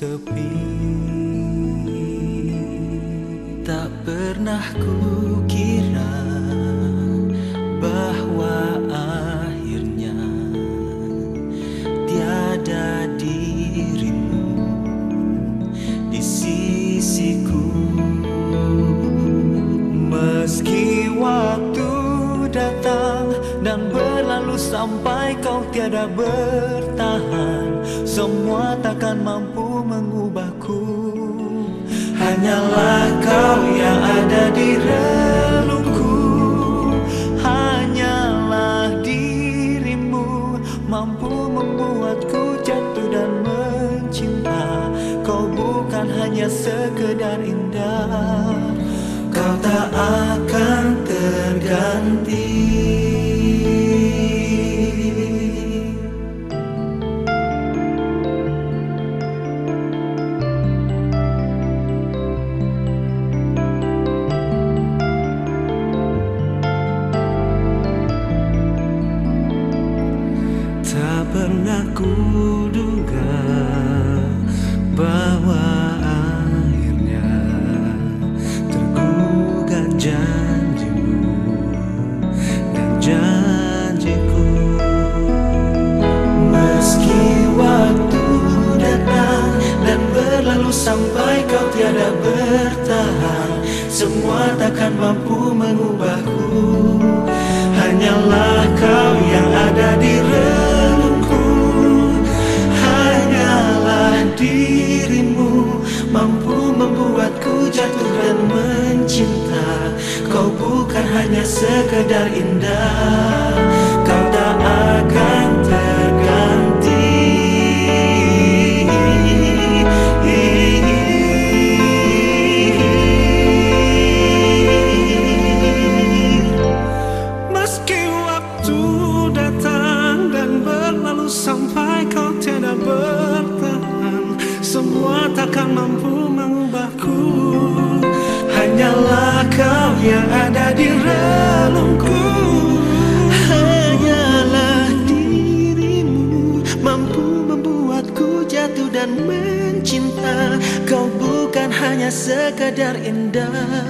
sepi. Tak pernah ku kira Bahwa akhirnya Tiada dirimu Di sisiku. Meski waktu datang dan ber sampai kau tiada bertahan. Semua takkan mampu mengubahku. Hanyalah kau yang ada di relungku Hanyalah dirimu mampu membuatku jatuh dan mencinta. Kau bukan hanya sekedar indah pernah kuduga bahwa akhirnya tergugat janjimu dan janjiku. Meski waktu datang dan berlalu sampai kau tiada bertahan, semua takkan mampu mengubahku. Hanyalah sekedar indah Kau tak akan terganti. Meski waktu datang dan berlalu sampai kau tiada bertahan Semua takkan mampu mengubahku. Hanyalah kau yang ada di dan mencinta. Kau bukan hanya sekadar indah